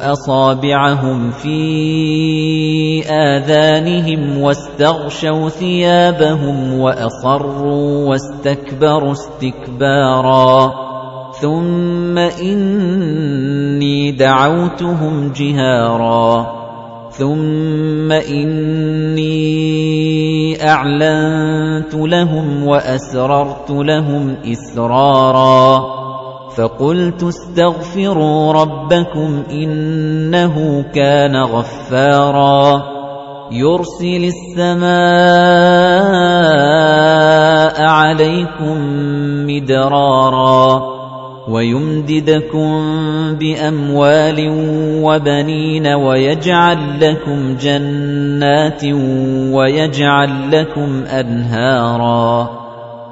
أَصَابِعَهُمْ فِي آذَانِهِمْ وَاسْتَغْشَوْا ثِيَابَهُمْ وَأَصَرُّوا وَاسْتَكْبَرُوا اسْتِكْبَارًا. ثُمَّ إِنِّي دَعَوْتُهُمْ جِهَارًا. ثُمَّ إِنِّي أَعْلَنتُ لَهُمْ وَأَسْرَرْتُ لَهُمْ إِسْرَارًا. فَقُلْتُ اسْتَغْفِرُوا رَبَّكُمْ إِنَّهُ كَانَ غَفَّارًا. يُرْسِلِ السَّمَاءَ عَلَيْكُم مِّدْرَارًا وَيُمْدِدْكُم بِأَمْوَالٍ وَبَنِينَ وَيَجْعَل لَّكُمْ جَنَّاتٍ وَيَجْعَل لَّكُمْ أَنْهَارًا.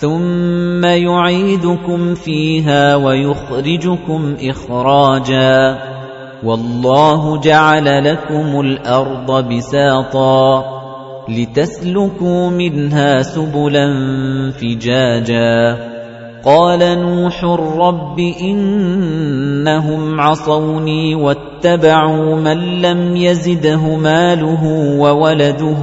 ثُمَّ يُعِيدُكُمْ فِيهَا وَيُخْرِجُكُمْ إِخْرَاجًا وَاللَّهُ جَعَلَ لَكُمُ الْأَرْضَ بِسَاطًا لِتَسْلُكُوا مِنْهَا سُبُلًا فِجَاجًا قَالَ نُوحٌ رَّبِّ إِنَّهُمْ عَصَوْنِي وَاتَّبَعُوا مَن لَّمْ يَزِدْهُ مَالُهُ وَوَلَدُهُ